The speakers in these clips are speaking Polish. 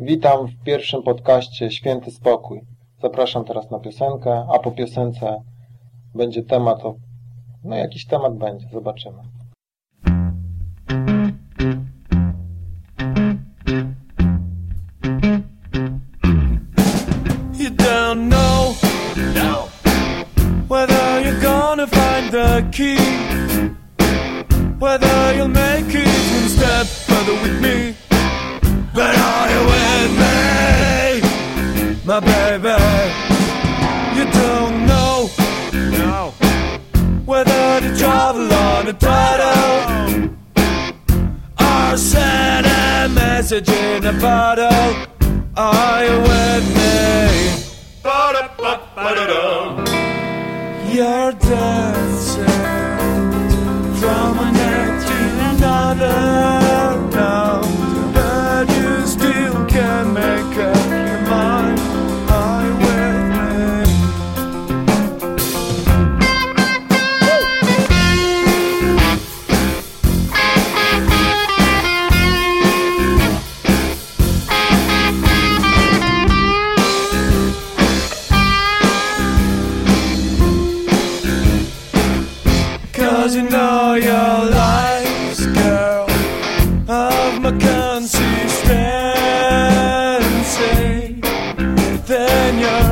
Witam w pierwszym podcaście Święty Spokój. Zapraszam teraz na piosenkę, a po piosence będzie temat o... No jakiś temat będzie, zobaczymy. than you.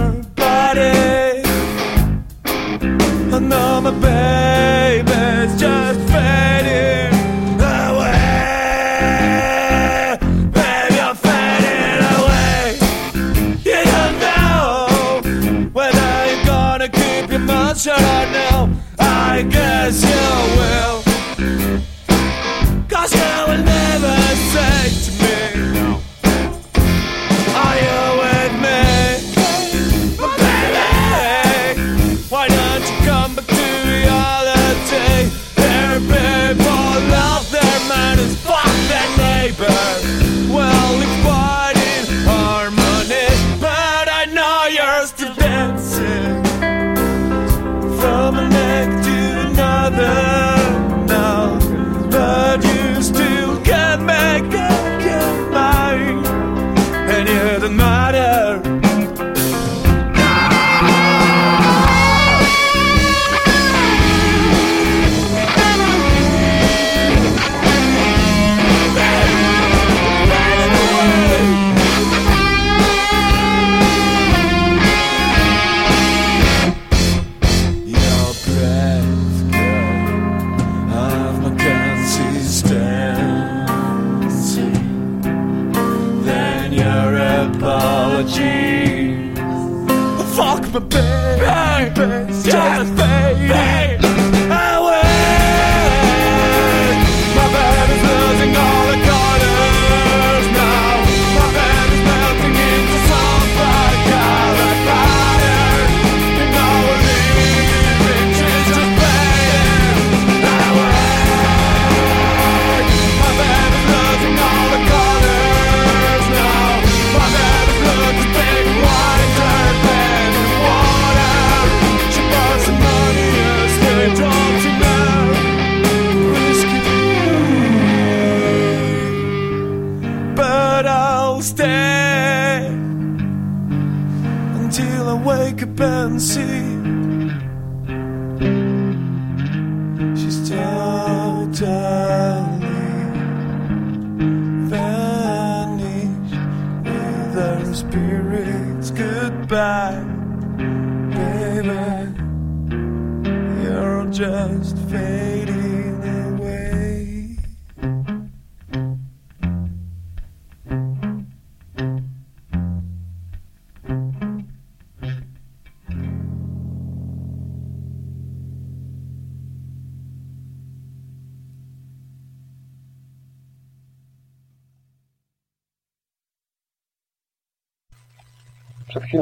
Jazz.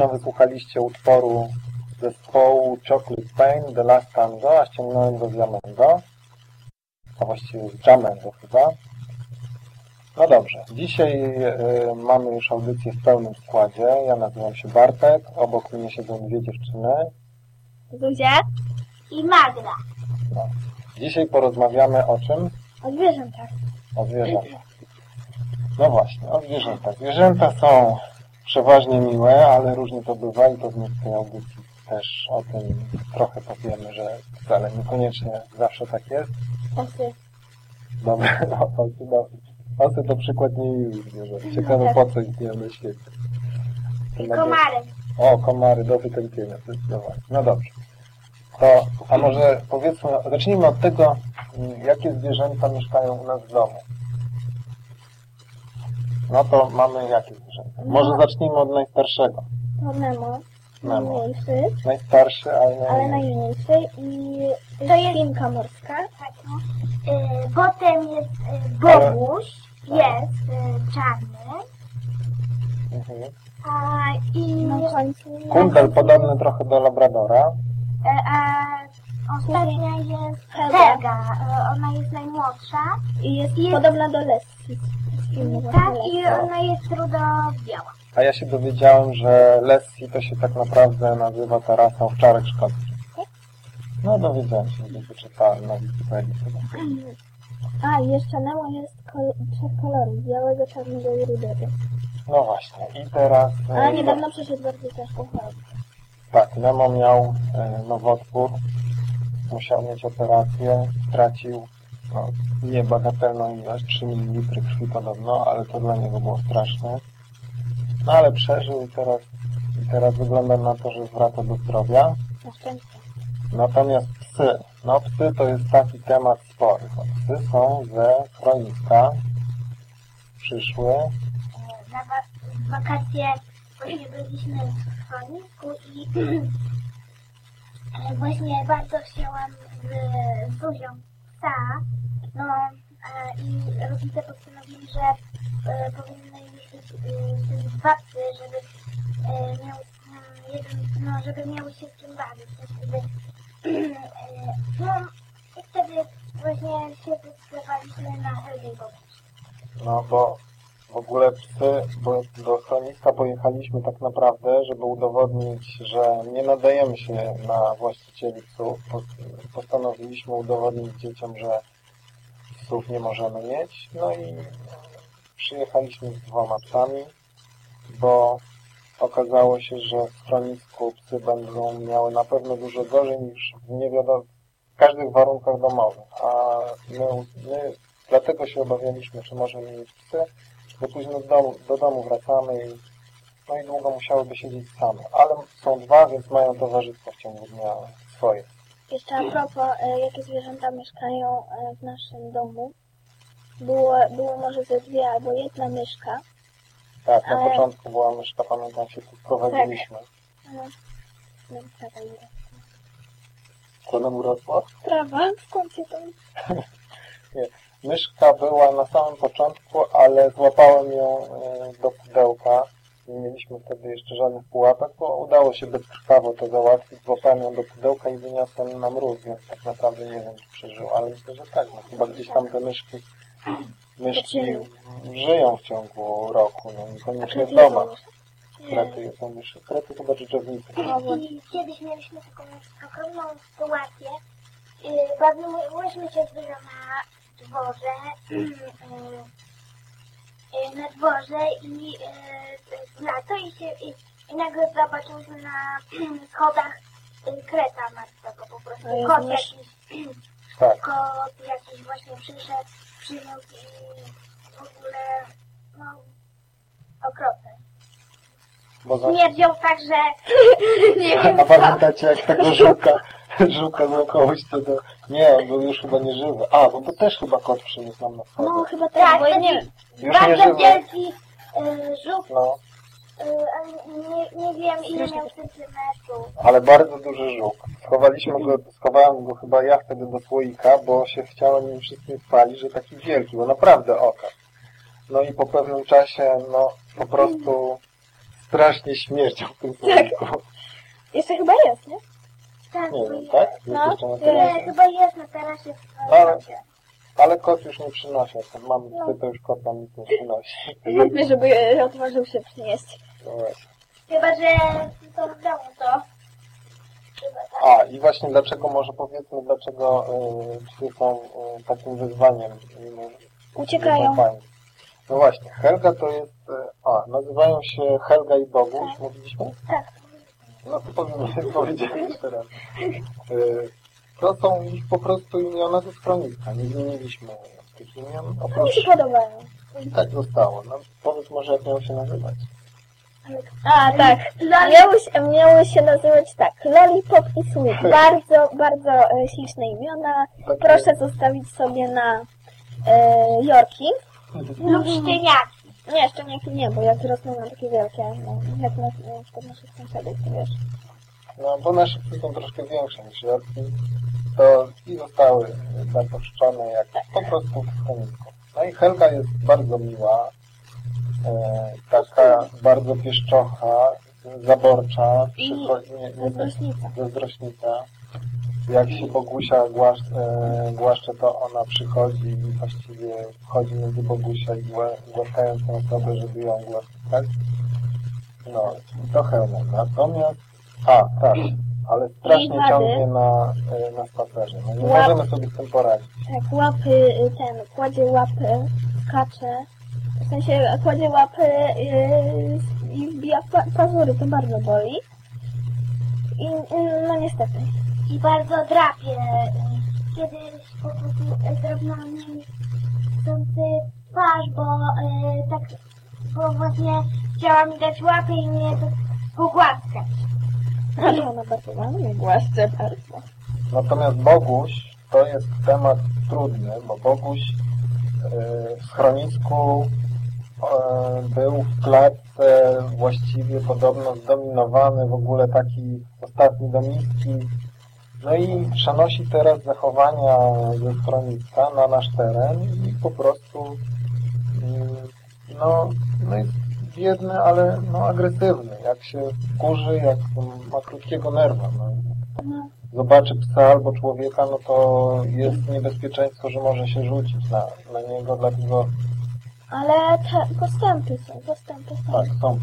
chwilą wysłuchaliście utworu zespołu Chocolate Pain The Last Tango, a ściągnąłem go z Jamendo, a właściwie z Jamendo chyba. No dobrze, dzisiaj y, mamy już audycję w pełnym składzie. Ja nazywam się Bartek, obok mnie siedzą dwie dziewczyny. Zuzia i Magda. No. Dzisiaj porozmawiamy o czym? O zwierzętach. O zwierzętach. No właśnie, o zwierzętach. Zwierzęta są przeważnie miłe, ale różnie to bywa i pewnie w tej audycji też o tym trochę powiemy, że wcale niekoniecznie zawsze tak jest. Osy. Dobra, no, osy, no, osy to przykład niemiłych zwierząt. Ciekawe po co istnieją na świecie. Komary. O, komary do wytępienia, zdecydowanie. No dobrze. To, a może powiedzmy, zacznijmy od tego, mm, jakie zwierzęta mieszkają u nas w domu. No to mamy jakie zwierzęta? Może No. zacznijmy od najstarszego. To Nemo. Nemo. Najmniejszy, Najstarszy, ale ale najmniejszy. najmniejszy i to jest świnka morska. Tak, no. Y, Potem jest y, Boguś, pies y, czarny, Mhm. a, i Na końcu Kundel podobny trochę do Labradora. y, a ostatnia jest Helga. Helga. Y, Ona jest najmłodsza. i jest Jest- podobna do Leslie. Filmu Tak, i ona jest rudo-biała. A ja się dowiedziałem, że Lessie to się tak naprawdę nazywa ta rasa owczarek szkockich. No dowiedziałem się, gdzieś wyczytałem na Wikipedii chyba. A, i jeszcze Nemo jest kol trzech kolorów. Białego, czarnego i rudego. No właśnie. I teraz... A e, niedawno przeszedł bardzo ciężką chorobę. Tak, Nemo miał e, nowotwór, musiał mieć operację, stracił no, niebagatelną ilość, 3 ml krwi podobno, ale to dla niego było straszne. No ale przeżył i teraz, i teraz wygląda na to, że wraca do zdrowia. Na szczęście. Natomiast psy, no psy to jest taki temat spory. No, psy są ze schroniska, przyszły, Na wakacje właśnie byliśmy w schronisku i e, właśnie bardzo chciałam z, z Zuzią psa. No e, i rodzice postanowili, że e, powinny mieć e, wtedy dwa psy, żeby e, miał jeden, no, żeby miały się z kim bawić. Wtedy, e, no i wtedy właśnie się zdecydowaliśmy na Helgę. No bo w ogóle psy, bo do schroniska pojechaliśmy tak naprawdę, żeby udowodnić, że nie nadajemy się na właścicieli psów. Po- Postanowiliśmy udowodnić dzieciom, że psów nie możemy mieć. No i przyjechaliśmy z dwoma psami, bo okazało się, że w schronisku psy będą miały na pewno dużo gorzej niż w nie wiadomo, w każdych warunkach domowych. A my, my Dlatego się obawialiśmy, czy możemy mieć psy, bo później do domu, do domu wracamy i, no i długo musiałyby siedzieć same. Ale są dwa, więc mają towarzystwo w ciągu dnia swoje. Jeszcze a propos, e, jakie zwierzęta mieszkają e, w naszym domu. Było, było może ze dwie albo jedna myszka. Tak, na Ale- początku była myszka, pamiętam się tu wprowadziliśmy. No, no prawa i Co nam urosła? Prawa, skąd się to... Myszka była na samym początku, ale złapałem ją e, do pudełka. Nie mieliśmy wtedy jeszcze żadnych pułapek, bo udało się bezkrwawo to załatwić. Złapałem ją do pudełka i wyniosłem na mróz, więc tak naprawdę nie wiem, czy przeżył, ale myślę, że tak. No, chyba gdzieś tam te myszki, myszki żyją w ciągu roku, no niekoniecznie w domach. Krety są myszy. Krety chyba dżdżownicy. I kiedyś mieliśmy taką okropną sytuację. Bawiłyśmy się z na dworze, yy, yy, na dworze i yy, w lato i, się, i, i nagle zobaczyłyśmy na schodach yy, kreta martwego po prostu. Ja Kot jakiś, Tak. kot jakiś właśnie przyszedł, przyniósł i w ogóle no okropne. Bo za... Śmierdział tak, że nie wiem A pamiętacie jak tego żuka, żuka z kogoś to do... Nie, on był już chyba nieżywy. A, bo to też chyba kot przyniósł nam na No schody. chyba Tak, tak, bo nie. Już bardzo wielki y, żuk, No, y, ale nie, nie wiem ile miał centymetrów. ale bardzo duży żuk. Schowaliśmy go, schowałem go chyba ja wtedy do słoika, bo się chciałem nim wszystkim chwalić, że taki wielki, bo naprawdę oka. No i po pewnym czasie, no po prostu strasznie śmierdział w tym słoiku. Jeszcze chyba jest, nie? Tak, Nie wiem, jest. tak? No. Nie, chyba jest na tarasie Ale- ale... Kot już nie przynosi. Jak Mam psy, to już kot nam nic nie przynosi. Wątpię, żeby e, odważył się przynieść. No właśnie. Chyba, że są w domu to. Chyba tak. A, i właśnie dlaczego, może powiedzmy, dlaczego y, psy są y, takim wyzwaniem. mimo Uciekają. No właśnie, Helga to jest... e, A, nazywają się Helga i Boguś, Tak. mówiliśmy? Tak. No to powinien powiedzieć jeszcze raz. E, To są ich po prostu imiona ze schroniska. Nie zmieniliśmy tych imion. Mi Oprócz... się podobają. I tak zostało. No, powiedz może jak miał się nazywać. A, tak. Miały się, miały się nazywać tak. Lollipop i Sweet. Bardzo, bardzo e, śliczne imiona. Takie- Proszę zostawić sobie na e, Jorki. Lub szczeniaki. Nie, szczeniaki nie, bo jak wyrosną na takie wielkie, no, jak na, na przykład naszych sąsiadów, to wiesz. No, bo nasze psy są troszkę większe niż Jorki. To i zostały zapuszczone jak po prostu w schronisku. No i Helga jest bardzo miła. E, taka bardzo pieszczocha, zaborcza, przychodzi, nie, nie, Zazdrośnica. zazdrośnica. Jak się Bogusia głaszcz, e, głaszcze, to ona przychodzi i właściwie wchodzi między Bogusia i głaskając tę osobę, żeby ją głaskać, tak? No, to Helga. Natomiast, a, tak, ale strasznie wady. ciągnie na, e, na spacerze. No nie Łap- możemy sobie z tym poradzić. Tak, łapy, y, ten, kładzie łapy, skacze. W sensie kładzie łapy y, i wbija pazury, to bardzo boli. I no niestety. I bardzo drapie. Kiedyś po prostu zrobiłam mi chcący twarz, bo e, tak, bo właśnie chciała mi dać łapy i mnie to pogłaskać. Ale ona bardzo ładnie głaszcze bardzo. Natomiast Boguś to jest temat trudny, bo Boguś e, w schronisku e, był w klatce właściwie podobno zdominowany, w ogóle taki ostatni do miski. No i przenosi teraz zachowania ze schroniska na nasz teren i po prostu mm, no, no jest biedny, ale no agresywny. Jak się kurzy, jak ma krótkiego nerwa. No zobaczy psa albo człowieka, no to jest niebezpieczeństwo, że może się rzucić na, na niego, dlatego ale te postępy są, postępy są. tak, są.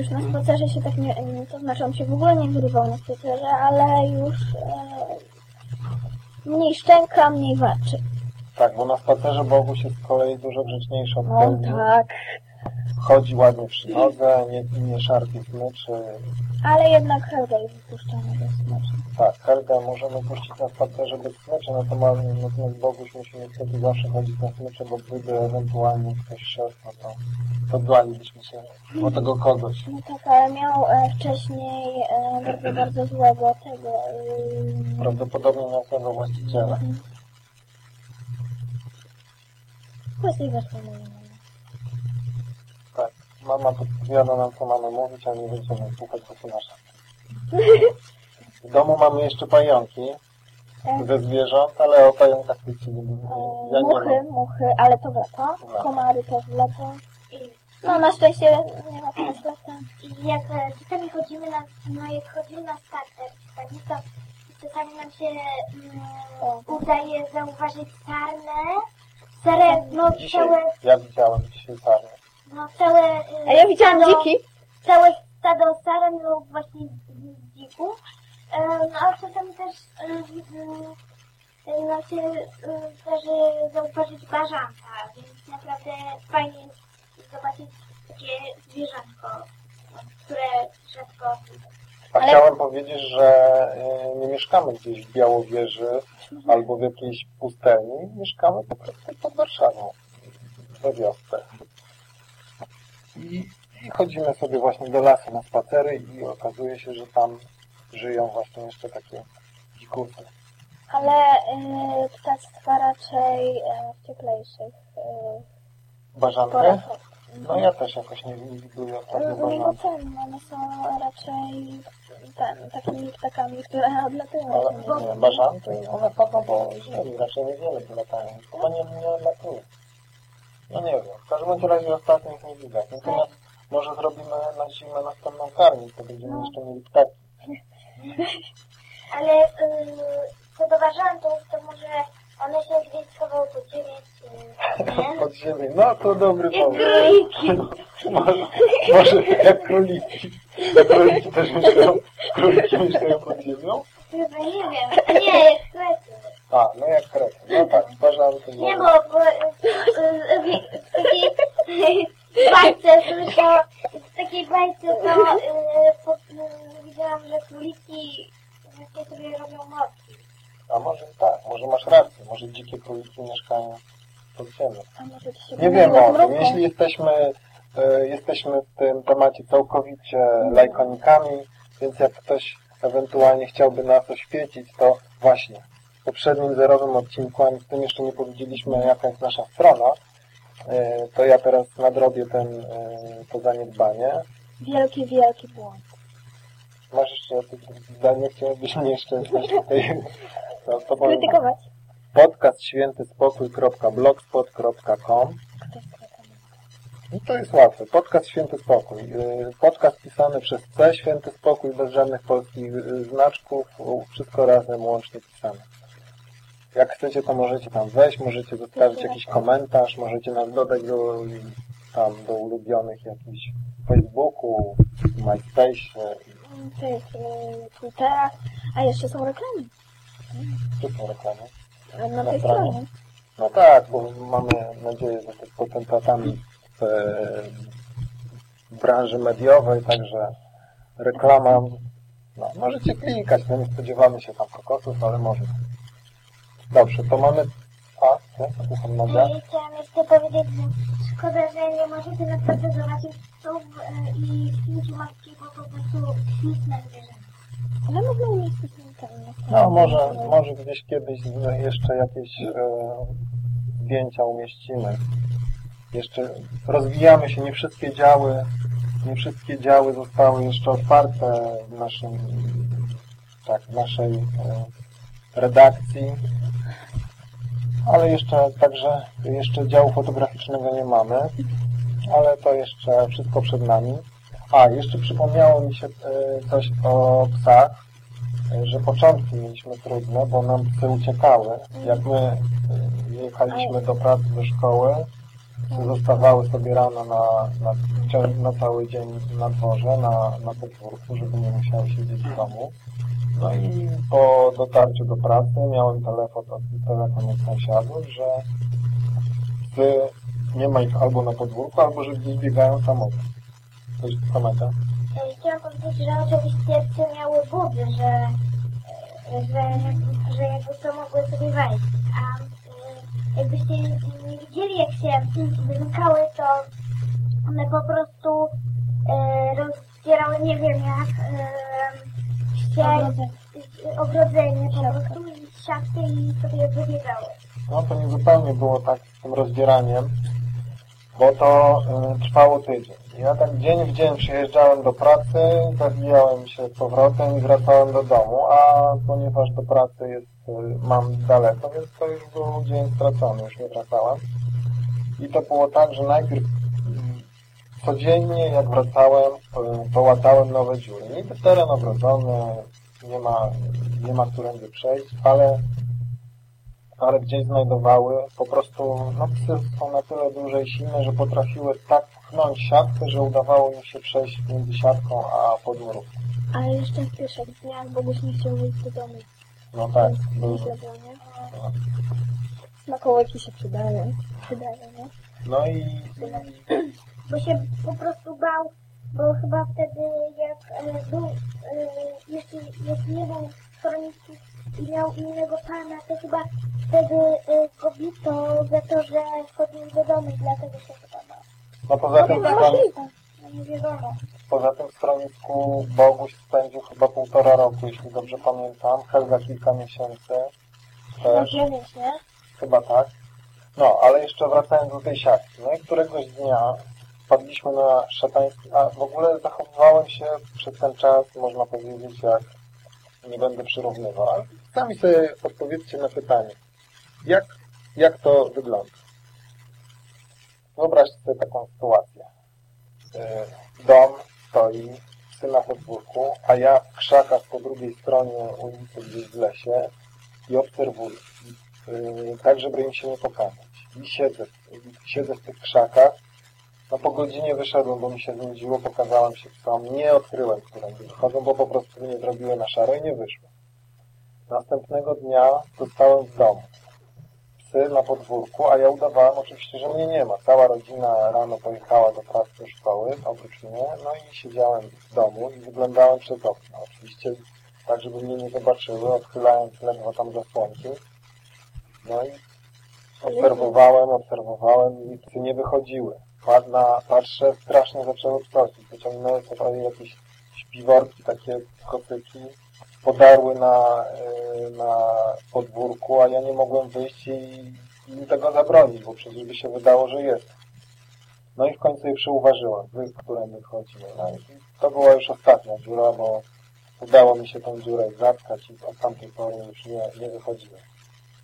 Już na spacerze się tak nie, to znaczy on się w ogóle nie wyrywał na spacerze, ale już e, mniej szczęka, mniej walczy. Tak, bo na spacerze Boguś jest z kolei dużo grzeczniejszy od No tak, Chodzi ładnie przy nodze, nie, nie szarpie smyczy. ale jednak Helga jest wypuszczona do smyczki. Tak, Helgę możemy puścić na spacerze bez smyczy, natomiast, natomiast Boguś musi niestety zawsze chodzić na smyczy, bo gdyby ewentualnie ktoś szedł, no to podłalibyśmy się o tego kogoś. No tak, ale miał e, wcześniej e, bardzo, bardzo złego tego. E, Prawdopodobnie miał właściciela. Moje imię. Tak, mama podpowiada nam, co mamy mówić, a nie będziemy słuchać, co się nasza. W domu mamy jeszcze pająki Tak. ze zwierząt, ale o pająkach nic się nie. E, Ja nie muchy, mam. muchy, ale to w lato. No. Komary też w lato. No na szczęście nie ma teraz lata. I jak e, czasami chodzimy na, no jak chodzimy na spacer, tak, to czasami nam się mm, udaje zauważyć sarnę, sarę, no Dzisiaj, całe, ja widziałem dzisiaj sarnę. No całe e, A ja widziałam stado- dziki. całe stado saren lub właśnie dzików, e, no a czasami też e, e, nam się e, zdarzy zauważyć bażanta, więc naprawdę fajnie jest zobaczyć takie zwierzętko, które rzadko A Ale- chciałem powiedzieć, że y, nie mieszkamy gdzieś w Białowieży albo w jakiejś pustelni, mieszkamy po prostu pod Warszawą, we wiosce. I, I chodzimy sobie właśnie do lasu na spacery i okazuje się, że tam żyją właśnie jeszcze takie dzikusy. Ale y, ptactwa raczej y, w cieplejszych y, Bażanty? No ja też jakoś nie, nie widuję ostatnio No, no bażantów. ten, one są raczej ten, takimi ptakami, które odlatują. Ale nie, bażanty, one chodzą po ziemi, raczej niewiele latają. Chyba nie, nie latują. No nie wiem, w każdym razie ostatnio ich nie widać. Natomiast może zrobimy na zimę następną karmić, to będziemy No. jeszcze mieli ptaki. Ale yy, co do bażantów, to może one się gdzieś schowały pod ziemię, nie? Pod ziemię. No to dobry Jak pomysł. króliki. może, może jak króliki. Te króliki też mieszkają, króliki mieszkają pod ziemią? Chyba nie wiem. Nie, jak krety. A, no jak krety. No tak, bażanty. Nie, może. bo, bo takie w bajce, tylko w takiej bajce to y, y, widziałam, że króliki właśnie sobie robią morki. A może tak, może masz rację, może dzikie króliki mieszkają pod ziemią. A może ci się Nie wiem o tym. Jeśli jesteśmy, e, jesteśmy w tym temacie całkowicie lajkonikami, więc jak ktoś ewentualnie chciałby nas oświecić, to właśnie w poprzednim zerowym odcinku, ani w tym jeszcze nie powiedzieliśmy, jaka jest nasza strona, e, to ja teraz nadrobię ten, e, to zaniedbanie. Wielki, wielki błąd. Masz jeszcze jakieś zdanie, chciałbyś mnie jeszcze coś tutaj... No, to. Krytykować. Podcast świętyspokój.blogspot.com skrytykował? No to jest łatwe. Podcast Święty Spokój. Yy, Podcast pisany przez C, Święty Spokój, bez żadnych polskich znaczków, wszystko razem łącznie pisane. Jak chcecie, to możecie tam wejść, możecie zostawić jakiś komentarz, możecie nas dodać do, tam, do ulubionych jakichś Facebooku, MySpace, Tych Twitterach. A jeszcze są reklamy. czy są reklamy. Na Na tej stronie? stronie. No tak, bo mamy nadzieję, że też potentatami w, w branży mediowej, także reklama, no, możecie klikać, no nie spodziewamy się tam kokosów, ale można. Dobrze, to mamy... A, co? Słucham, Nadia? I chciałam jeszcze powiedzieć, że szkoda, że nie możecie naprawdę zobaczyć psów i świnki matki, bo po prostu śliczne zwierzęta. Ale można stronie. No może, może gdzieś kiedyś z- jeszcze jakieś e, zdjęcia umieścimy. Jeszcze rozwijamy się, nie wszystkie działy, nie wszystkie działy zostały jeszcze otwarte w naszym, tak, w naszej e, redakcji. Ale jeszcze, także jeszcze działu fotograficznego nie mamy, ale to jeszcze wszystko przed nami. A, jeszcze przypomniało mi się e, coś o psach że początki mieliśmy trudne, bo nam psy uciekały. Jak my y, jechaliśmy do pracy, do szkoły, psy zostawały sobie rano na, na, na cały dzień na dworze, na, na podwórku, żeby nie musiały siedzieć w domu. No i po dotarciu do pracy miałem telefon od, telefon od sąsiadów, że psy nie ma ich albo na podwórku, albo że gdzieś biegają samochód. Coś komentarz? E, Chciałam powiedzieć, że oczywiście psy miały budy, że, e, że, że jakby to mogły sobie wejść. A e, jakbyście nie widzieli, jak się wymykały, to one po prostu e, rozdzierały, nie wiem jak, e, Ogrodzenie. ogrodzenie po prostu i sobie wybiegały. No to nie zupełnie było tak z tym rozdzieraniem, bo to y, trwało tydzień. Ja tak dzień w dzień przyjeżdżałem do pracy, zawijałem się z powrotem i wracałem do domu, a ponieważ do pracy jest, y, mam daleko, więc to już był dzień stracony, już nie wracałem. I to było tak, że najpierw codziennie jak wracałem, y, to łatałem nowe dziury. Niby teren ogrodzony, nie ma, nie ma którędy przejść, ale ale gdzieś znajdowały, po prostu no, psy są na tyle duże i silne, że potrafiły tak pchnąć siatkę, że udawało im się przejść między siatką a podwórkiem. Ale jeszcze w pierwszych dniach Boguś nie chciał wyjść do domu. No tak, był, nie? Smakołyki się przydają. Przydają, nie? no i bo się po prostu bał, bo chyba wtedy jak e, był, e, jeszcze jak nie był w schronisku i miał innego pana, to chyba wtedy e, go bito za to, że wchodził do domu i dlatego się chyba bał. no poza tym. No wiadomo. poza tym w schronisku Boguś spędził chyba półtora roku, jeśli dobrze pamiętam, Helga kilka miesięcy też. dziewięć, nie? Chyba tak. No, ale jeszcze wracając do tej siatki. No i któregoś dnia wpadliśmy na szatański... A w ogóle zachowywałem się przez ten czas, można powiedzieć, jak nie będę przyrównywał. Ale sami sobie odpowiedzcie na pytanie. Jak, jak to wygląda? Wyobraźcie sobie taką sytuację. Yy, Dom stoi, psy na podwórku, a ja w krzakach po drugiej stronie ulicy gdzieś w lesie i obserwuję yy, tak, żeby im się nie pokazać. I siedzę, siedzę w tych krzakach. No po godzinie wyszedłem, bo mi się znudziło, pokazałem się psom. Nie odkryłem, którędy wychodzą, bo po prostu nie zrobiły na szaro i nie wyszło. Następnego dnia zostałem w domu. psy na podwórku, a ja udawałem oczywiście, że mnie nie ma. Cała rodzina rano pojechała do pracy, do szkoły, oprócz mnie, no i siedziałem w domu i wyglądałem przez okno. Oczywiście tak, żeby mnie nie zobaczyły, odchylając ledwo tam zasłonki. No i obserwowałem, obserwowałem i psy nie wychodziły. Ładna, patrzę, strasznie zaczęły psocić. Wyciągnęły sobie jakieś śpiworki, takie kocyki, podarły na, y, na podwórku, a ja nie mogłem wyjść i im tego zabronić, bo przecież by się wydało, że jest. No i w końcu je przyuważyłem, wy, które wychodziły. No to była już ostatnia dziura, bo udało mi się tą dziurę zatkać i od tamtej pory już nie, nie wychodziły.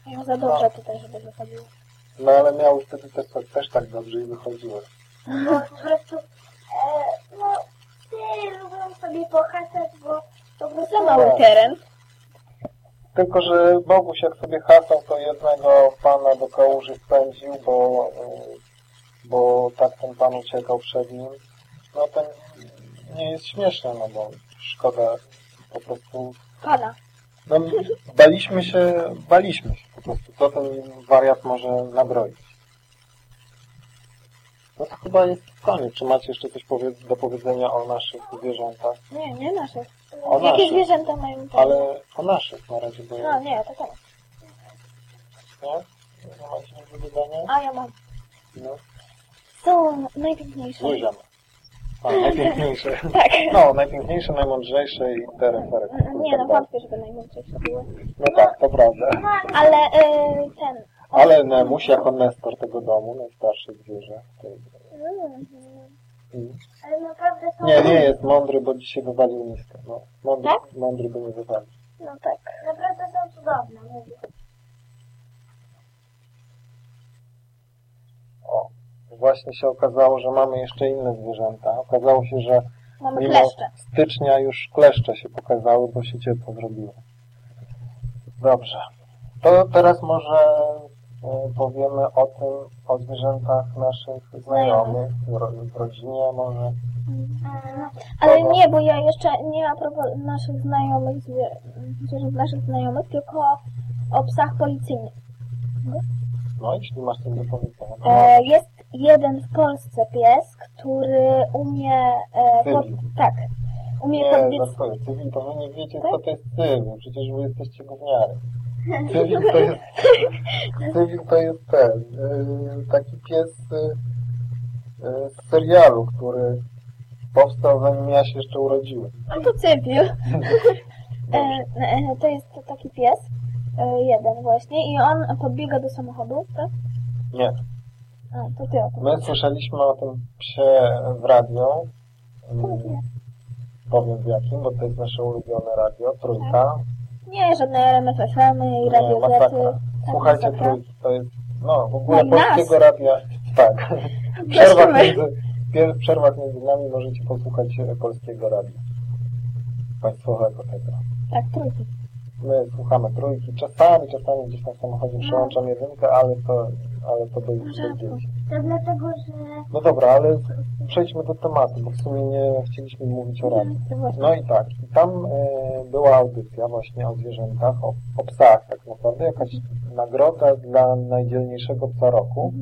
Ja za dobrze tutaj, żeby wychodziło. No ale miały wtedy też, też tak dobrze i wychodziły. Bo po prostu, e, no, ty lubią sobie pohasać, bo po prostu... Za mały teren. Tylko, że Boguś jak sobie hasał, to jednego pana do kałuży wpędził, bo, y, bo tak ten pan uciekał przed nim. No to nie jest śmieszne, no bo szkoda po prostu... Pana. No, baliśmy się, baliśmy się po prostu, co ten wariat może nabroić. No to chyba jest koniec. Czy macie jeszcze coś do powiedzenia o naszych zwierzętach? Nie, nie nasze. O Jakie naszych, zwierzęta mają ten? ale o naszych na razie, bo No nie, to koniec. nie? Nie macie nic do dodania? A ja mam. No. Są najpiękniejsze. Ma. A, najpiękniejsze. Tak. No, najpiękniejsze, najmądrzejsze i tereferek. Nie, no wątpię, żeby najmniejsze były. No tak, to prawda. Ale y, ten... Ale Nemuś jako Nestor tego domu, najstarsze zwierzę. to jest- Mm, Mm. Ale naprawdę są... Nie, nie jest mądry, bo dzisiaj wywalił miskę. No, mądry, Tak? mądry by nie wywalił. No tak. Naprawdę są cudowne, mówię. O, właśnie się okazało, że mamy jeszcze inne zwierzęta. Okazało się, że Mamy mimo kleszcze. stycznia już kleszcze się pokazały, bo się ciepło zrobiło. Dobrze. To teraz może e, powiemy o tym, o zwierzętach naszych znajomych, w, ro, w rodzinie może. Ale nie, bo ja jeszcze nie a propos naszych znajomych, zwie- zwierząt naszych znajomych, tylko o psach policyjnych. No, jeśli masz coś do powiedzenia. E, jest jeden w Polsce pies, który umie... E, pod, tak. Umie Nie, podbiec... za swoje. Cywil, to wy nie wiecie, Tak? co to jest cywil. Przecież wy jesteście gówniary. Cywil to jest, cywil to jest ten, yy, taki pies yy, yy, z serialu, który powstał zanim ja się jeszcze urodziłem. No to cywil. E, e, to jest taki pies, e, jeden właśnie, i on podbiega do samochodu, tak? Nie. A, to ty o tym. My słyszeliśmy o tym psie w radio. Powiem. Yy, powiem w jakim, bo to jest nasze ulubione radio, trójka. Nie, żadne RMF FM i Nie, Radio Zety. masakra. Tak, Słuchajcie masakra. trójki, to jest, no w ogóle No i nas. polskiego radia, tak. Prosimy. między, pier- w przerwach między nami możecie posłuchać polskiego radia. Państwowego tego. Tak, trójki. My słuchamy trójki, czasami, czasami gdzieś w samochodzie przełączam jedynkę, ale to, ale to zdjęcia. To dlatego, że... No dobra, ale przejdźmy do tematu, bo w sumie nie chcieliśmy mówić o radiu. Właśnie. No i tak, i tam e, była audycja właśnie o zwierzętach, o, o psach tak naprawdę, jakaś nagroda dla najdzielniejszego psa roku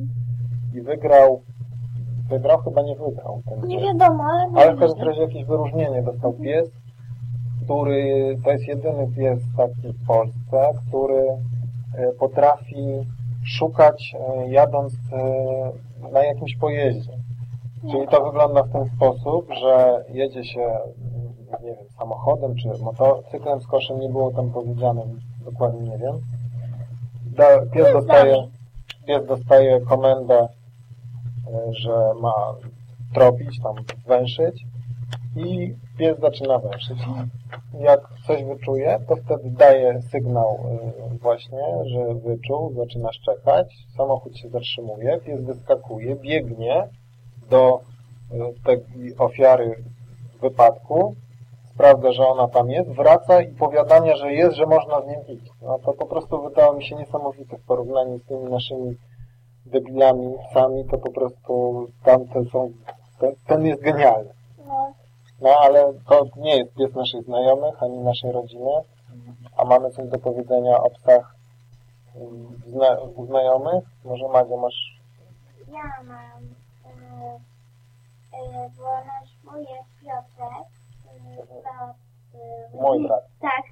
i wygrał, wygrał, chyba nie wygrał ten Nie wiadomo, ale... ale w każdym razie jakieś wyróżnienie dostał pies, który, to jest jedyny pies taki w Polsce, który e, potrafi szukać e, jadąc e, na jakimś pojeździe. Czyli to wygląda w ten sposób, że jedzie się, mm, nie wiem, samochodem czy motocyklem z koszem, nie było tam powiedziane, dokładnie nie wiem. Pies, dostaje, pies dostaje komendę, e, że ma tropić, tam węszyć i pies zaczyna węszyć. Jak coś wyczuje, to wtedy daje sygnał e, właśnie, że wyczuł, zaczyna szczekać, samochód się zatrzymuje, pies wyskakuje, biegnie, do y, tej ofiary wypadku, sprawdza, że ona tam jest, wraca i powiadamia, że jest, że można z nim iść. No to po prostu wydało mi się niesamowite w porównaniu z tymi naszymi debilami, psami, to po prostu tamte są, ten, ten jest genialny. No, No ale to nie jest pies naszych znajomych, ani naszej rodziny, a mamy coś do powiedzenia o psach zna, u znajomych? Może Magio masz... Ja mam, e, e, bo nasz wujek Piotrek, brat, e, Mój brat. Tak,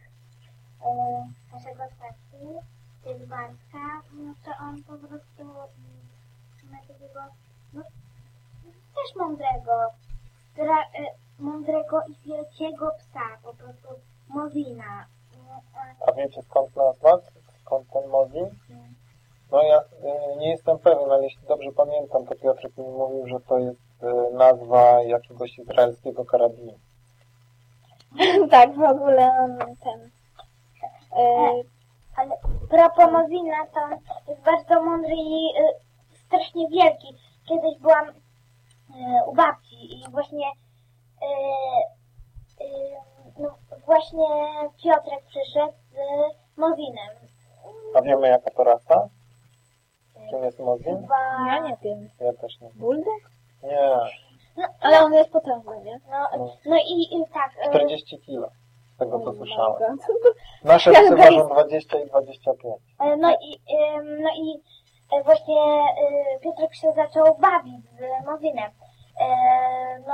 naszego taty, jest Bartka, no to on po prostu mm, ma takiego, no, też mądrego, e, mądrego i wielkiego psa, po prostu Mozina. A wiecie skąd nazwa? Skąd ten Mozin? No ja y, nie jestem pewien, ale jeśli dobrze pamiętam, to Piotrek mi mówił, że to jest y, nazwa jakiegoś izraelskiego karabinu. tak, w ogóle on ten... E, Ale propos Mozina, to on jest bardzo mądry i y, strasznie wielki. Kiedyś byłam y, u babci i właśnie y, y, no, właśnie Piotrek przyszedł z Mozinem. A wiemy jaka to rasa? Kim jest Mozin? Chyba... ja nie wiem. Ja też nie. Bulldog? Nie, No, Ale on jest potężny, nie? no, no i, i tak. y, 40 kilo. Z tego co słyszałem. Nasze psy ważą 20 i 25. E, No i, no i e, właśnie e, Piotrek się zaczął bawić z Mozinem. E, No,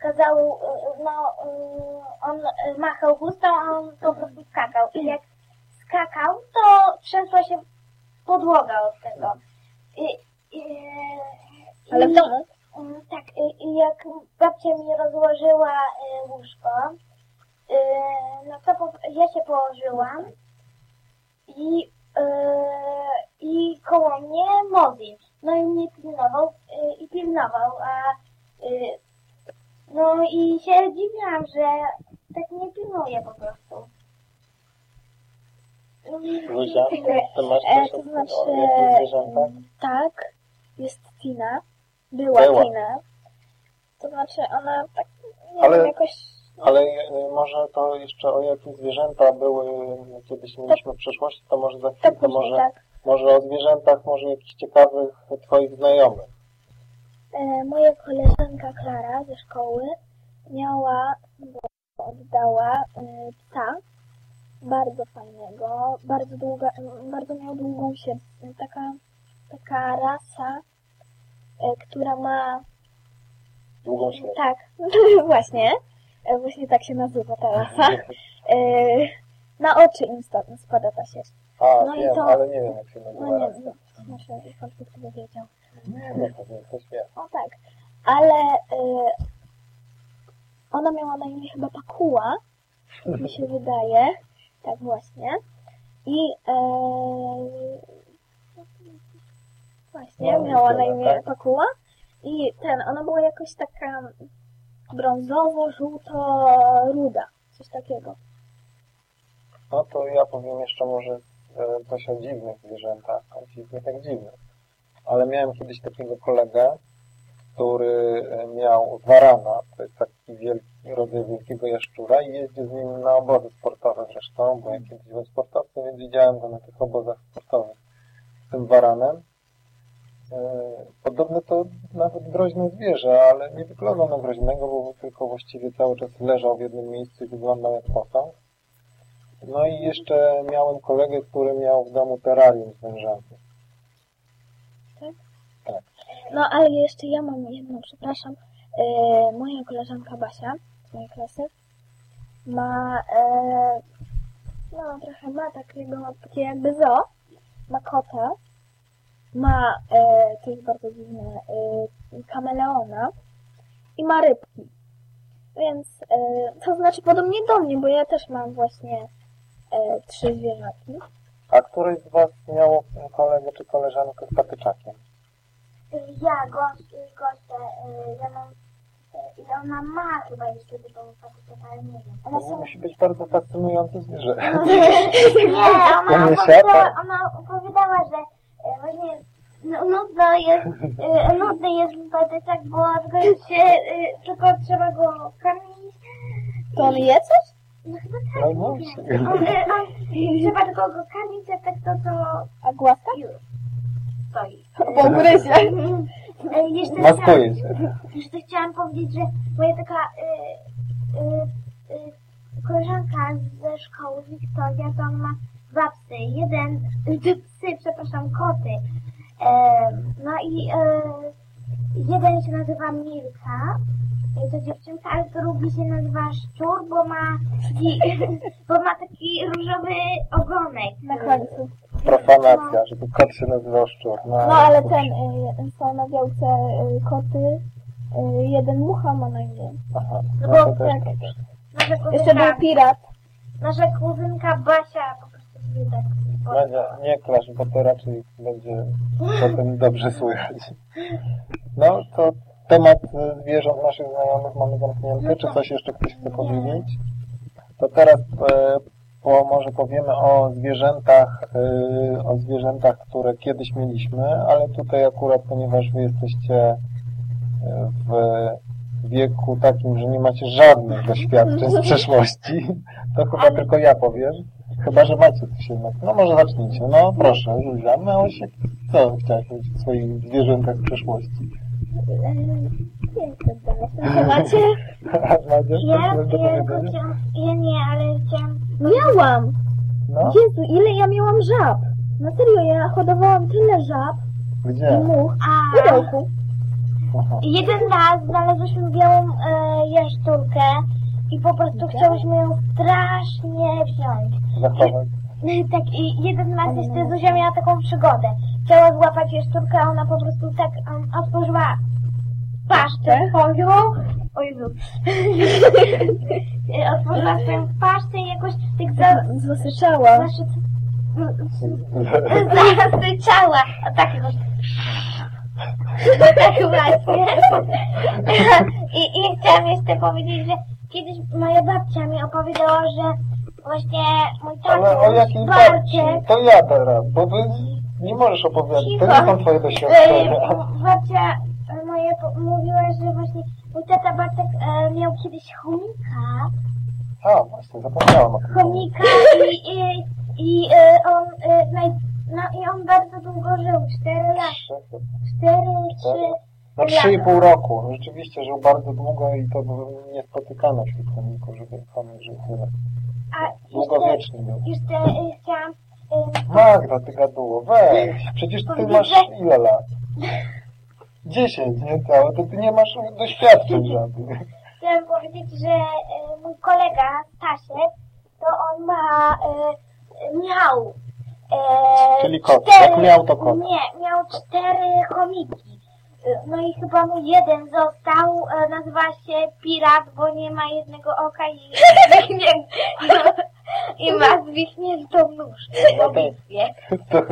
kazał, e, no, mm, on e, machał chustą, a on po prostu skakał. I jak skakał, to trzęsła się podłoga od tego. I, i, Ale w domu? Mm, Tak, i, jak babcia mi rozłożyła łóżko, no to po, ja się położyłam i, i koło mnie Mozin. No i mnie pilnował i pilnował, a no i się dziwiłam, że tak nie pilnuje po prostu. Zuzia, ty masz E, coś to znaczy, mm, tak, jest Tina, była, Była. Tina. To znaczy ona tak, nie Ale- wiem, jakoś... Ale y, może to jeszcze o jakie zwierzęta były kiedyś mieliśmy w przeszłości, to może za chwilę, Tak, później, może, tak. może o zwierzętach, może jakichś ciekawych twoich znajomych. E, moja koleżanka Klara ze szkoły miała, bo oddała e, psa, bardzo fajnego, bardzo długa, bardzo miał długą sierść, taka, taka rasa, e, która ma Długą śmierć. Tak, właśnie. Właśnie tak się nazywa ta rasa. Na oczy im spada ta sierść. A, No i wiem, to- ale nie wiem jak się No nazywa. nie rasa. wiem, może pan by wiedział. Nie, ktoś wie. O tak, ale e, ona miała na imię chyba Pakuła, tak mi się wydaje. Tak właśnie. I e, właśnie No, miała na imię tak. Pakuła. I ten, ona była jakoś taka brązowo-żółto-ruda. Coś takiego. No to ja powiem jeszcze może e, coś o dziwnych zwierzętach, o dziwnych jak dziwnych. Ale miałem kiedyś takiego kolegę, który e, miał warana, to jest taki wielki, rodzaj wielkiego jaszczura i jeździł z nim na obozy sportowe zresztą, bo ja kiedyś byłem sportowcem, więc widziałem go na tych obozach sportowych z tym waranem. E, Podobno to nawet groźne zwierzę, ale nie wyglądał na groźnego, bo tylko właściwie cały czas leżał w jednym miejscu i wyglądał jak posąg. No i jeszcze miałem kolegę, który miał w domu terrarium z. No ale jeszcze ja mam jedną, przepraszam. E, moja koleżanka Basia z mojej klasy ma e, no trochę ma takiego, takie jakby zoo, ma kota, ma, e, to jest bardzo dziwne, e, kameleona i ma rybki. Więc e, to znaczy podobnie do mnie, bo ja też mam właśnie e, trzy zwierzaki. A któryś z Was miał kolegę czy koleżankę z patyczakiem? Ja, gość, goście, y, ja mam, i ona ma chyba jeszcze tylko patykę, ale nie wiem. To są... musi być bardzo fascynujące zwierzę. Nie, ona nie opowiadała, ona opowiadała, że y, właśnie no, nudno jest, nudny jest patyczak, bo tylko się, tylko trzeba go karmić. To on je coś? No chyba No tak, no, nie wiem. On, on, trzeba tylko go karmić, a tak to to A głaska? już stoi. Po ugryzie. E, Jeszcze Maskuje chciałam- się. Jeszcze chciałam powiedzieć, że moja taka y, y, y, koleżanka ze szkoły, Wiktoria, to ona ma dwa psy. Jeden, psy, przepraszam, koty. E, no i jeden się nazywa Milka, to dziewczynka, a drugi się nazywa Szczur, bo ma, taki, bo ma taki różowy ogonek. Na końcu. Profanacja, żeby kot się nazywał szczur. No ale ten, y, są na działce y, koty, y, jeden mucha ma na imię. Aha, No no to bo też tak. Jeszcze był pirat. nasza kuzynka Basia po prostu sobie tak Nadia, nie klasz, bo to raczej będzie potem dobrze słychać. No, to temat e, zwierząt naszych znajomych mamy zamknięty. Czy coś jeszcze ktoś chce powiedzieć? To teraz e, po, może powiemy o zwierzętach, e, o zwierzętach, które kiedyś mieliśmy, ale tutaj akurat, ponieważ wy jesteście e, w wieku takim, że nie macie żadnych doświadczeń z przeszłości, to chyba tylko ja powiem. Chyba, że macie coś jednak. No może zacznijcie. No proszę, Zuzia, miałeś jak... Co chciałaś powiedzieć o swoich zwierzętach w przeszłości? W tym temacie. Nadziesz, Ja, ja, tylko powiedzenia? chciałam, ja nie, ale chciałam Miałam! No, Jezu, ile ja miałam żab! Na serio, ja hodowałam tyle żab i gdzie? much w A pudełku. Aha. jeden raz znalazłyśmy białą e, jaszczurkę i po prostu chciałyśmy ją strasznie wziąć. Zachować. Tak, i jeden raz jeszcze Zuzia miała taką przygodę. Chciała złapać jaszczurkę, a ona po prostu tak um, otworzyła paszczę swoją. O Jezu. otworzyła swoją paszczę i jakoś tak za... Zasyczała. Zasyczała. A tak jakoś... Tak właśnie. I, I chciałam jeszcze powiedzieć, że kiedyś moja babcia mi opowiadała, że właśnie mój Ale o jakiej babci? To ja teraz, bo wy nie możesz opowiadać. To nie Cicho. są twoje e, doświadczenia. babcia moja po- mówiła, że właśnie mój tata Bartek e, miał kiedyś chomika, A, właśnie, zapomniałam o tym. chomika i, i, i e, on e, naj, no i on bardzo długo żył, 4 lata, Trzy chyba. 4, 3 No trzy i pół roku. Rzeczywiście żył bardzo długo i to było niespotykane wśród chomików, żeby chomik żył tyle. a Długowieczny był. jeszcze e, chciałam e, Magda, ty gaduło, weź. Przecież ty masz ile lat? Dziesięć, nie całe, to ty nie masz doświadczeń żadnych. Chciałem powiedzieć, że e, mój kolega Stasiek, to on ma, e, miał e, Czyli kot. Jak miał, to kot. Nie, miał cztery chomiki. No i chyba mu jeden został, e, nazywa się Pirat, bo nie ma jednego oka i, i ma zwichniętą nóżkę po to-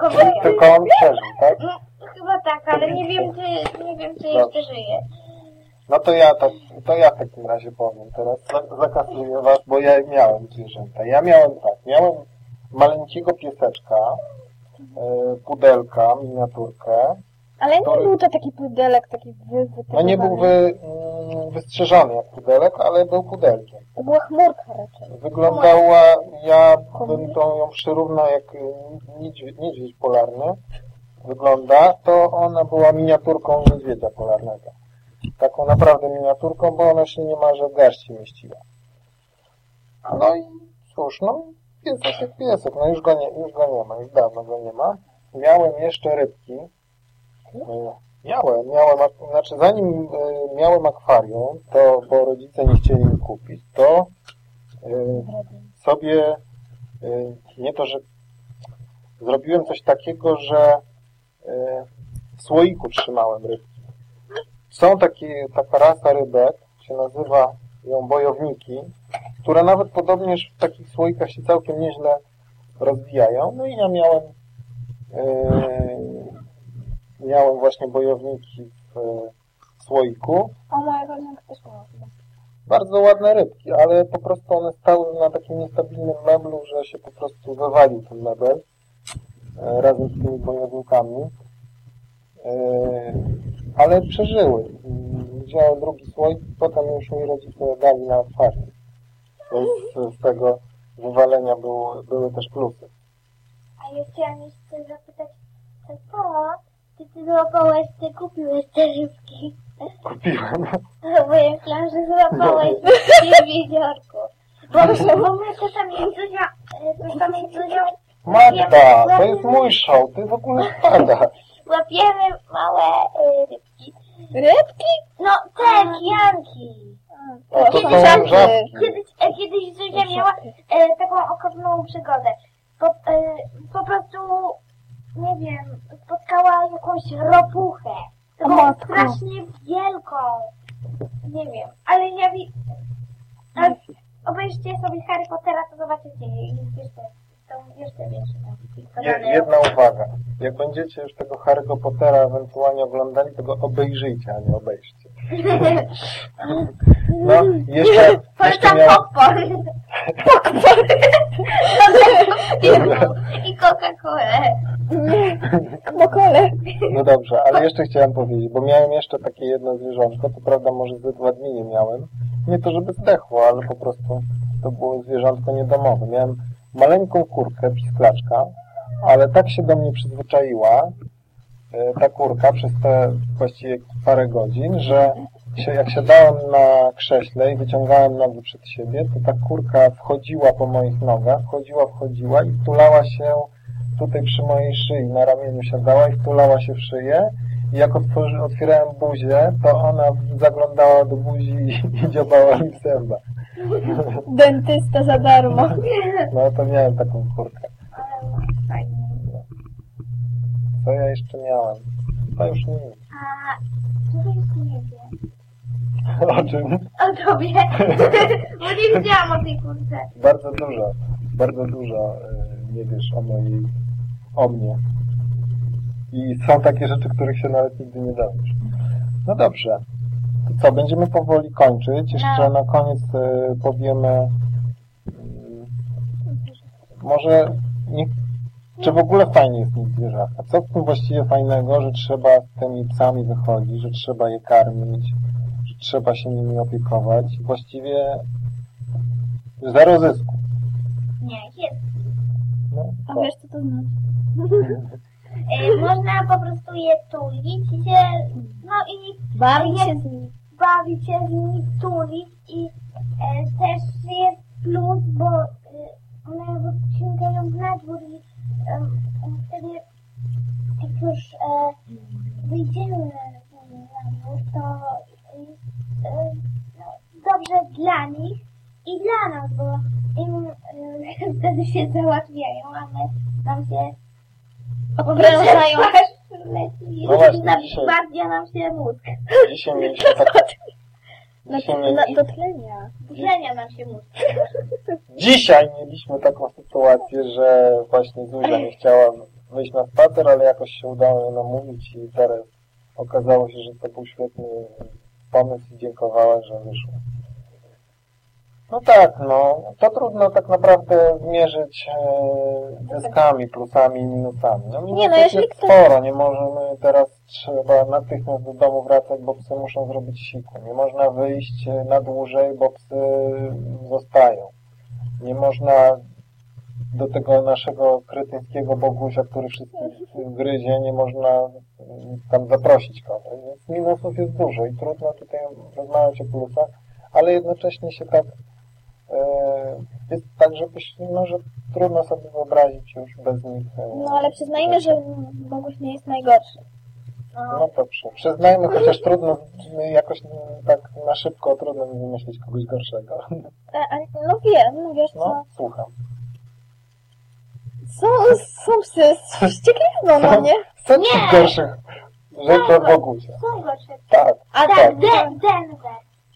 chyba tylko on przeżył, tak? No, chyba tak, ale nie wiem, czy, nie wiem, czy jeszcze żyje. No to ja, tak, to ja w takim razie powiem teraz. Za- Zakasuję was, bo ja miałem zwierzęta. Ja miałem tak, miałem maleńkiego pieseczka, e, pudelka, miniaturkę. Ale nie To- był to taki pudelek, taki wy, No nie był wy, mm, wystrzeżony jak pudelek, ale był pudelkiem. To była chmurka raczej. Wyglądała, ja bym to ją przyrównał jak y, niedźwiedź, niedźwiedź polarny wygląda, to ona była miniaturką niedźwiedzia polarnego. Taką naprawdę miniaturką, bo ona się niemalże w garści mieściła. No i cóż, no piesek jak piesek, no już go nie, już go nie ma, już dawno go nie ma. Miałem jeszcze rybki. Y, Miałem, miałem, znaczy zanim y, miałem akwarium, to, bo rodzice nie chcieli mi kupić, to y, sobie y, nie to, że zrobiłem coś takiego, że w słoiku trzymałem rybki. Są takie, taka rasa rybek, się nazywa ją bojowniki, które nawet podobnież w takich słoikach się całkiem nieźle rozwijają. No i ja miałem miałem właśnie bojowniki w, słoiku. O, moja koleżanka też miała. Bardzo ładne rybki, ale po prostu one stały na takim niestabilnym meblu, że się po prostu wywalił ten mebel e, razem z tymi bojownikami. E, ale przeżyły. Mm, Wziąłem drugi słoik, potem już mi rodzice dali na. Więc z tego wywalenia było, były też plusy. A ja chciałam jeszcze zapytać, co ty, ty złapałeś, ty kupiłeś te rybki? Kupiłem. Bo ja myślałam, że złapałeś w jeziorku. Bo, bo my czasami z Zuzią, e, czasami z Zuzią Magda, to jest mój show, ty w ogóle spada. łapiemy małe e, rybki. Rybki? No te, kijanki. A to Kiedyś są żabki. Kiedyś, e, kiedyś Zuzia miała e, taką okropną przygodę. Po, e, po prostu, nie wiem, spotkała jakąś ropuchę. Taką matko. strasznie wielką. Nie wiem, ale ja wi... Ale obejrzcie sobie Harry Pottera, to zobaczycie. Jeszcze, są jeszcze większe. Je, jedna uwaga. Jak będziecie już tego Harry'ego Pottera ewentualnie oglądali, to go obejrzyjcie, a nie obejrzcie. No, jeszcze, jeszcze Polecam miałem... popcorn. I Coca-Colę. No dobrze, ale jeszcze chciałem powiedzieć, bo miałem jeszcze takie jedno zwierzątko, to prawda może ze dwa dni je miałem. Nie to, żeby zdechło, ale po prostu to było zwierzątko niedomowe. Miałem maleńką kurkę, pisklaczka, ale tak się do mnie przyzwyczaiła e, ta kurka przez te właściwie parę godzin, że się, jak siadałem na krześle i wyciągałem nogi przed siebie, to ta kurka wchodziła po moich nogach, wchodziła, wchodziła i wtulała się tutaj przy mojej szyi, na ramieniu siadała i wtulała się w szyję. I jak otwierałem buzię, to ona zaglądała do buzi i, dziobała mi w. Dentysta za darmo. No to miałem taką kurkę. Fajnie. Co ja jeszcze miałem? To już nie wiem. A co to jest nie wie? O czym? O tobie. Bo nie wiedziałam o tej kurce. Bardzo dużo, bardzo dużo e, nie wiesz o mojej, o mnie. I są takie rzeczy, których się nawet nigdy nie dowiesz. No dobrze. Co, będziemy powoli kończyć. Jeszcze No. na koniec e, powiemy mm, może nie, czy w ogóle fajnie jest mieć zwierzęta. Co w tym właściwie fajnego, że trzeba z tymi psami wychodzić, że trzeba je karmić, że trzeba się nimi opiekować. Właściwie zero zysku. Nie, jest. No, A to. wiesz co to znaczy? E, można po prostu je tulić i się, no i Bawić się z nimi. Bawić się z nimi, tulić i e, też jest plus, bo e, one wyciągają na dwór i e, wtedy jak już e, wyjdziemy na dwór, to jest e, no, dobrze dla nich i dla nas, bo im e, wtedy się załatwiają, a my nam się Obrężają. No właśnie, dzisiaj- bardziej nam się mózg. Dzisiaj mieliśmy tak, Na, dzisiaj, na, mieli, do tlenia. Tlenia nam się mózg. dzisiaj mieliśmy taką sytuację, że właśnie Zuzia nie chciała wyjść na spacer, ale jakoś się udało ją namówić i teraz okazało się, że to był świetny pomysł i dziękowała, że wyszła. No tak, no, to trudno tak naprawdę mierzyć e, zyskami, plusami i minusami. No, minusów no, jest ktoś- sporo, nie możemy teraz trzeba natychmiast do domu wracać, bo psy muszą zrobić siku. Nie można wyjść e, na dłużej, bo psy zostają. Nie można do tego naszego kretyńskiego Bogusia, który wszystkich gryzie, nie można mm, tam zaprosić kogoś. Więc minusów jest dużo i trudno tutaj rozmawiać o plusach, ale jednocześnie się tak jest tak, że, no, że trudno sobie wyobrazić już bez nich. e, No ale przyznajmy, że Boguś nie jest najgorszy. No dobrze. Przyznajmy, chociaż trudno, jakoś tak na szybko trudno mi wymyślić kogoś gorszego. A, a, no wiem, no wiesz co? No, słucham. Są, są psy z wściekliwą, no nie? Co ci Nie. gorszych rzeczy od Bogusia? Są gorsze. Tak, A Tak, tak. Den- Denver.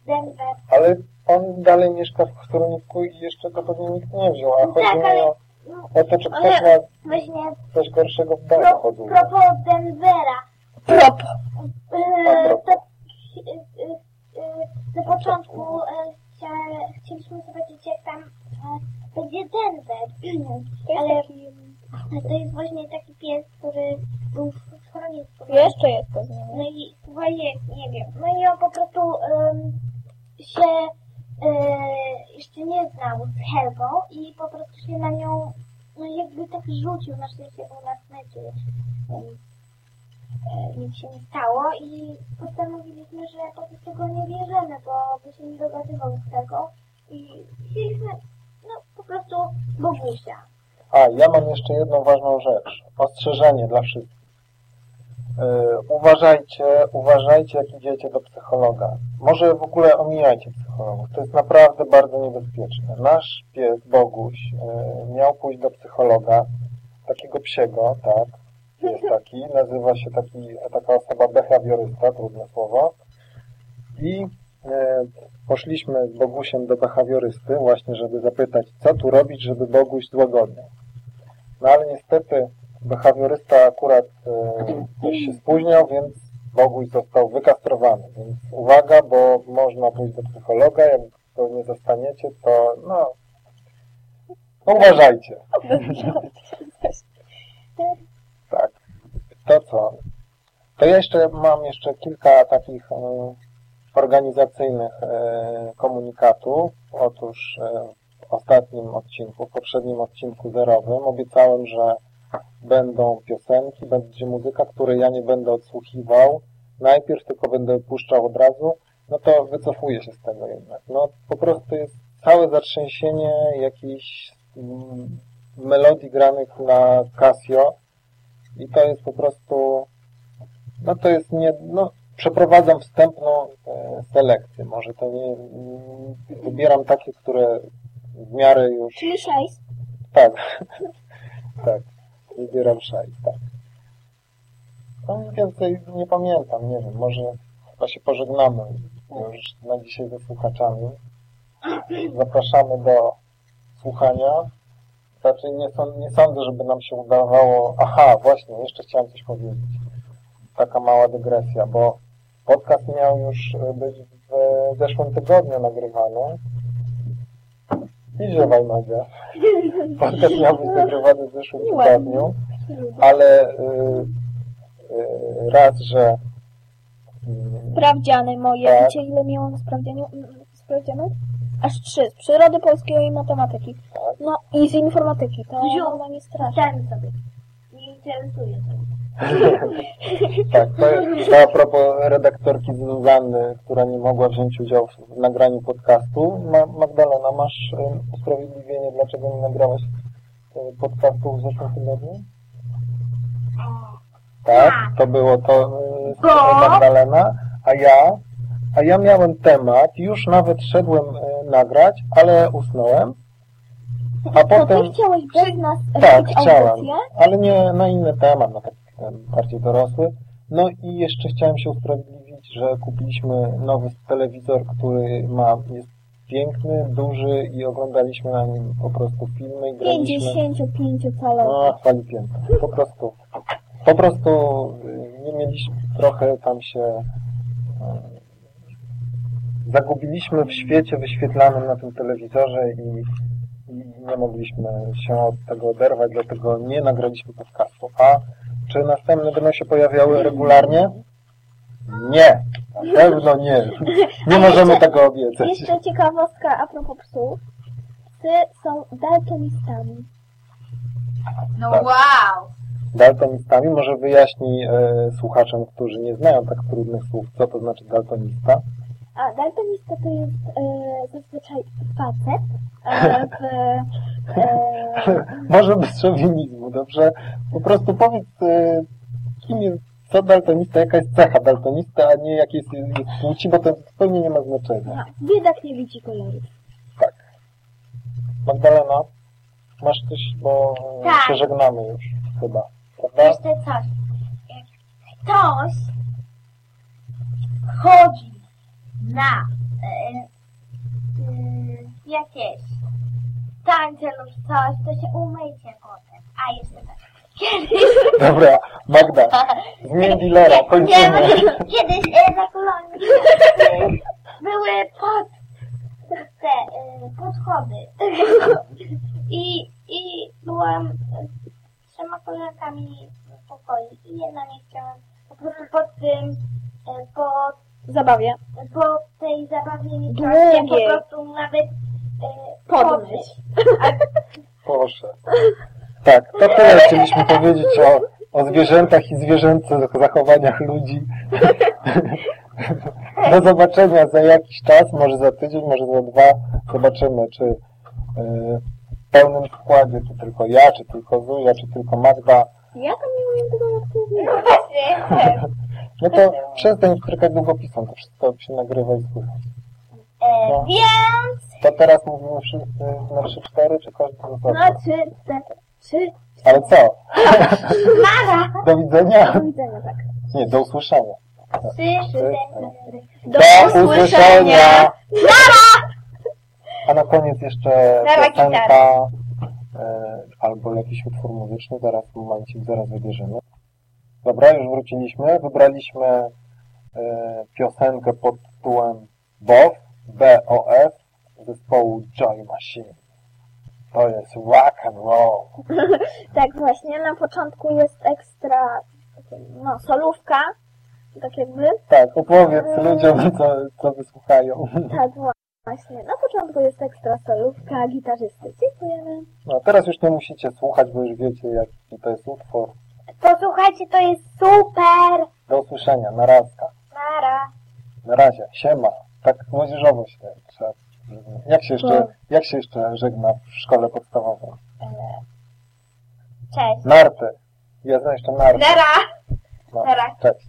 Denver. ale on dalej mieszka w Kroniku i jeszcze go pewnie nikt nie wziął, a chodzi Tak, mi ale- o, No, o to, czy ktoś ma Właśnie coś gorszego w domu pro, propos Denvera. Prop. E, to, e, e, e, na początku e, chcia, chcieliśmy zobaczyć jak tam e, będzie Denver. Ale to jest właśnie taki pies, który był w schronisku. Jeszcze jest to z nim. No i chyba jest, nie wiem. No i on po prostu em, się jeszcze nie znał z Helgą i po prostu się na nią no jakby tak rzucił, na szczęście był na smyczy. Więc e, nic się nie stało i postanowiliśmy, że po prostu go nie bierzemy, bo by się nie dogadywał z Helgą. i chcieliśmy, no po prostu Bogusia. A, ja mam jeszcze jedną ważną rzecz. Ostrzeżenie dla wszystkich. Yy, uważajcie, uważajcie, jak idziecie do psychologa. Może w ogóle omijajcie psychologów. To jest naprawdę bardzo niebezpieczne. Nasz pies Boguś yy, miał pójść do psychologa, takiego psiego, tak, jest taki, nazywa się taki, taka osoba behawiorysta, trudne słowo. I e, poszliśmy z Bogusiem do behawiorysty, właśnie żeby zapytać, co tu robić, żeby Boguś złagodniał. No ale niestety behawiorysta akurat e, też się spóźniał, więc Boguś został wykastrowany. Więc uwaga, bo można pójść do psychologa, jak go nie zostaniecie, to no, no uważajcie. Tak. To co? To ja jeszcze mam jeszcze kilka takich e, organizacyjnych e, komunikatów. Otóż e, w ostatnim odcinku, w poprzednim odcinku zerowym obiecałem, że będą piosenki, będzie muzyka, której ja nie będę odsłuchiwał najpierw, tylko będę puszczał od razu, no to wycofuję się z tego jednak. No po prostu jest całe zatrzęsienie jakichś mm, melodii granych na Casio i to jest po prostu no to jest nie, no przeprowadzam wstępną e, selekcję. Może to nie, mm, wybieram takie, które w miarę już Czyli sześć. tak. tak. Wybieram sześć, tak. No więcej nie pamiętam, nie wiem, może chyba się pożegnamy już na dzisiaj ze słuchaczami. Zapraszamy do słuchania. Raczej nie, sąd, nie sądzę, żeby nam się udawało... Aha, właśnie, jeszcze chciałem coś powiedzieć. Taka mała dygresja, bo podcast miał już być w zeszłym tygodniu nagrywany. I ziewaj Madzia. Podcast miał być nagrywany w zeszłym tygodniu, ale y, y, raz, że y, Sprawdziany moje. Tak. Wiecie ile miałam w sprawdzianiu? Sprawdzianów? Aż trzy. Z przyrody polskiego i matematyki. Tak. No i z informatyki. To Wziął. chyba nie straszne. Ten sobie. Tak, to, to a propos redaktorki Zuzanny, która nie mogła wziąć udziału w nagraniu podcastu. Ma, Magdalena, masz usprawiedliwienie, dlaczego nie nagrałaś e, podcastu w zeszłym tygodniu? Tak, to było to e, z? Magdalena, a ja, a ja miałem temat, już nawet szedłem e, nagrać, ale usnąłem. A potem... ty chciałeś bez nas Tak, chciałem, audycję? ale nie na inny temat, na taki ten bardziej dorosły. No i jeszcze chciałem się usprawiedliwić, że kupiliśmy nowy telewizor, który ma, jest piękny, duży i oglądaliśmy na nim po prostu filmy i graliśmy. 55 calowy. No, chwali piękne. Po prostu, po prostu y, nie mieliśmy, trochę tam się zagubiliśmy w świecie wyświetlanym na tym telewizorze i, i nie mogliśmy się od tego oderwać, dlatego nie nagraliśmy podcastu. A czy następne będą się pojawiały regularnie? Nie, na pewno nie. Nie możemy tego obiecać. Jeszcze ciekawostka a propos psów. Psy są daltonistami. No Tak. wow! Daltonistami może wyjaśni e, słuchaczom, którzy nie znają tak trudnych słów, co to znaczy daltonista. A daltonista to jest e, zazwyczaj facet. E, w, e, Może bez szowinizmu, dobrze? Po prostu powiedz, e, kim jest, co daltonista, jaka jest cecha daltonista, a nie jakie jest jest płci, bo to zupełnie nie ma znaczenia. a, biedak nie widzi kolorów. Tak. Magdalena, masz coś, bo Tak. się żegnamy już chyba, prawda? Jeszcze coś. Jak ktoś chodzi na e, e, jakieś tańce lub coś, to się umyjcie potem. A jeszcze tak. Kiedyś, Dobra, Magda, zmień dealera, nie, kończymy. kiedyś e, na kolonii e, były pod te e, podchody. I, I byłam z trzema koleżankami w pokoju i jedna nie chciała po prostu pod tym, e, pod, Zabawie. po tej zabawie nie chciała się po prostu nawet e, Podmyć. Proszę. Tak, to tyle chcieliśmy powiedzieć o, o zwierzętach i zwierzęcych zachowaniach ludzi. Do zobaczenia za jakiś czas, może za tydzień, może za dwa. Zobaczymy, czy y, w pełnym składzie, czy tylko ja, czy tylko Zuzia, czy tylko Magda. Ja tam nie umiem tego to No właśnie. No to przestań strykać długopisem, to wszystko się nagrywa i słychać. E, No. więc To teraz mówimy wszyscy na 3-4, czy każdy z No osobna? trzy, cztery, trzy. Ale co? Mara. Do widzenia? Do widzenia, tak. Nie, do usłyszenia. Trzy, cztery. Do, Do usłyszenia! A na koniec jeszcze piosenka e, albo jakiś utwór muzyczny, zaraz momencik, zaraz wybierzemy. Dobra, już wróciliśmy. Wybraliśmy e, piosenkę pod tytułem BOF, B-O-F zespołu Joy Machine. To jest rock and roll. Tak właśnie, na początku jest ekstra, no, solówka, tak jakby. Tak, opowiedz ludziom, co, co wysłuchają. Tak właśnie, na początku jest ekstra solówka gitarzysty. Dziękujemy. No, teraz już nie musicie słuchać, bo już wiecie, jaki to jest utwór. Posłuchajcie, to jest super. Do usłyszenia, na razka. Mara. Na razie, siema. Tak młodzieżowo się trzeba. Jak się jeszcze, Tak. jak się jeszcze żegna w szkole podstawowej? Cześć. Narty. Ja znam jeszcze narty. Nara. No, Nara. cześć.